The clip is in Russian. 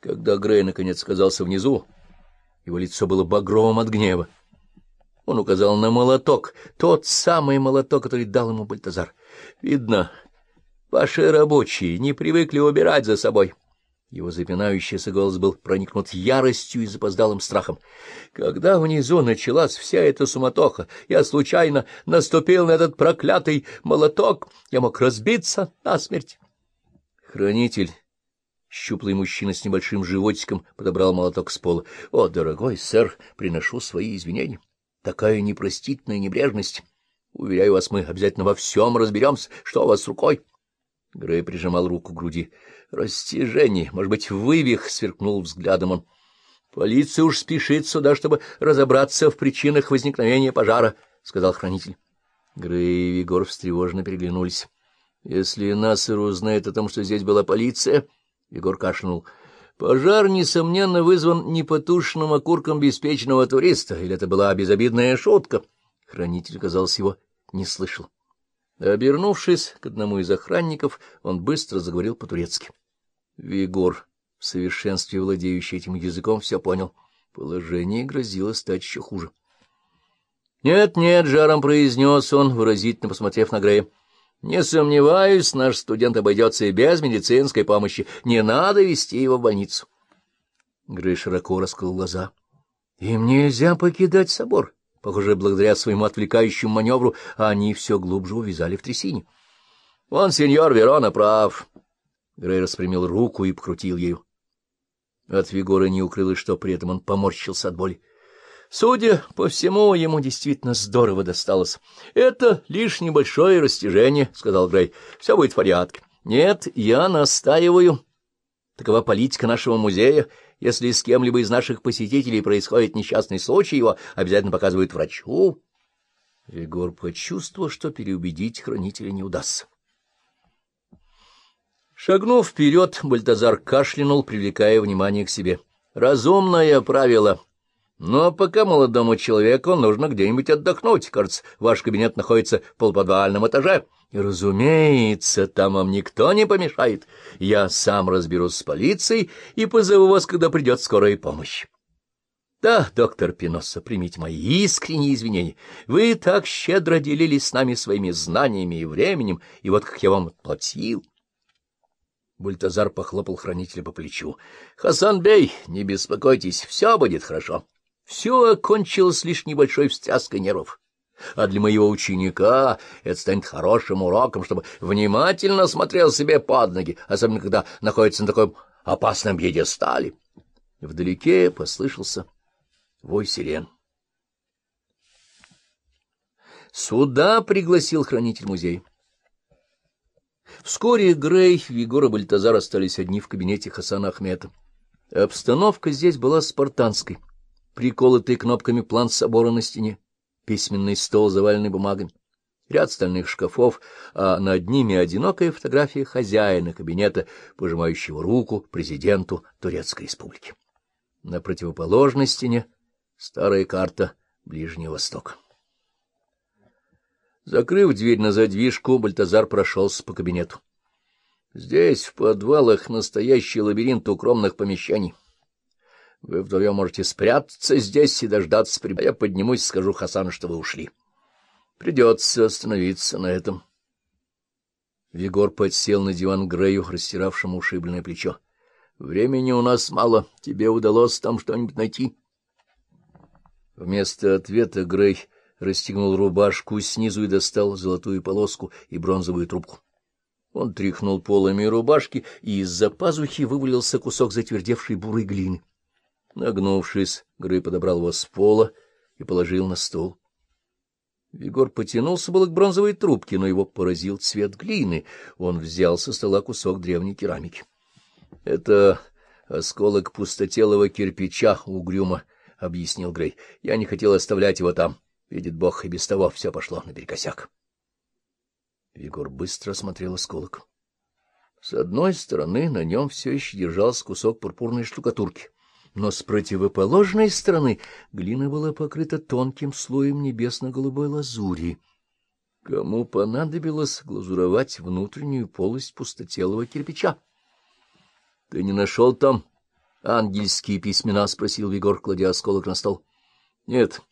Когда Грей наконец оказался внизу, его лицо было багровым от гнева. Он указал на молоток, тот самый молоток, который дал ему Бальтазар. — Видно, ваши рабочие не привыкли убирать за собой. Его запинающийся голос был проникнут яростью и запоздалым страхом. Когда внизу началась вся эта суматоха, я случайно наступил на этот проклятый молоток, я мог разбиться насмерть. Хранитель, щуплый мужчина с небольшим животиком, подобрал молоток с пола. — О, дорогой сэр, приношу свои извинения. Такая непростительная небрежность. Уверяю вас, мы обязательно во всем разберемся. Что у вас с рукой? Грей прижимал руку к груди. — Растяжение, может быть, вывих, — сверкнул взглядом он. — Полиция уж спешит сюда, чтобы разобраться в причинах возникновения пожара, — сказал хранитель. Грей и Егор встревоженно переглянулись. — Если Нассер узнает о том, что здесь была полиция... Егор кашлянул. — Пожар, несомненно, вызван непотушенным окурком беспечного туриста, или это была безобидная шутка? Хранитель, казалось, его не слышал. Обернувшись к одному из охранников, он быстро заговорил по-турецки. Вигор, в совершенстве владеющий этим языком, все понял. Положение грозило стать еще хуже. «Нет, нет», — жаром произнес он, выразительно посмотрев на Грея. «Не сомневаюсь, наш студент обойдется и без медицинской помощи. Не надо вести его в больницу». Грей широко раскрыл глаза. «Им нельзя покидать собор». Похоже, благодаря своему отвлекающему маневру они все глубже увязали в трясине. — Он, сеньор Верона, прав. Грей распрямил руку и покрутил ею. От Вигора не укрылось, что при этом он поморщился от боли. Судя по всему, ему действительно здорово досталось. — Это лишь небольшое растяжение, — сказал Грей. — Все будет в порядке. — Нет, я настаиваю. Такова политика нашего музея. Если с кем-либо из наших посетителей происходит несчастный случай, его обязательно показывают врачу. Егор почувствовал, что переубедить хранителя не удастся. Шагнув вперед, Бальтазар кашлянул, привлекая внимание к себе. «Разумное правило. Но пока молодому человеку нужно где-нибудь отдохнуть. Кажется, ваш кабинет находится в полуподвальном этаже». Разумеется, там вам никто не помешает. Я сам разберусь с полицией и позову вас, когда придет скорая помощь. Да, доктор Пиноса, примите мои искренние извинения. Вы так щедро делились с нами своими знаниями и временем, и вот как я вам отплатил. Бультазар похлопал хранителя по плечу. — Хасан бей, не беспокойтесь, все будет хорошо. Все окончилось лишь небольшой встряской нервов а для моего ученика это станет хорошим уроком, чтобы внимательно смотрел себе под ноги, особенно когда находится на таком опасном пьедестале. Вдалеке послышался вой сирен. Сюда пригласил хранитель музея. Вскоре Грей, Вигор и Бальтазар остались одни в кабинете Хасана Ахмета. Обстановка здесь была спартанской, приколотый кнопками план собора на стене письменный стол, заваленный бумагами, ряд стальных шкафов, а над ними одинокая фотография хозяина кабинета, пожимающего руку президенту Турецкой республики. На противоположной стене старая карта Ближнего Востока. Закрыв дверь на задвижку, Бальтазар прошелся по кабинету. Здесь, в подвалах, настоящий лабиринт укромных помещений. Вы вдвоем можете спрятаться здесь и дождаться, а я поднимусь и скажу Хасану, что вы ушли. Придется остановиться на этом. Вигор подсел на диван Грею, растиравшему ушибленное плечо. — Времени у нас мало. Тебе удалось там что-нибудь найти? Вместо ответа Грей расстегнул рубашку снизу и достал золотую полоску и бронзовую трубку. Он тряхнул полами рубашки, и из-за пазухи вывалился кусок затвердевшей бурой глины. Нагнувшись, Грей подобрал его с пола и положил на стол. Егор потянулся было к бронзовой трубке, но его поразил цвет глины. Он взял со стола кусок древней керамики. — Это осколок пустотелого кирпича угрюмо, — объяснил Грей. — Я не хотел оставлять его там. Видит Бог, и без того все пошло наперекосяк. Егор быстро осмотрел осколок. С одной стороны на нем все еще держался кусок пурпурной штукатурки — но с противоположной стороны глина была покрыта тонким слоем небесно-голубой лазури. Кому понадобилось глазуровать внутреннюю полость пустотелого кирпича? — Ты не нашел там ангельские письмена? — спросил Егор, кладя осколок на стол. — Нет,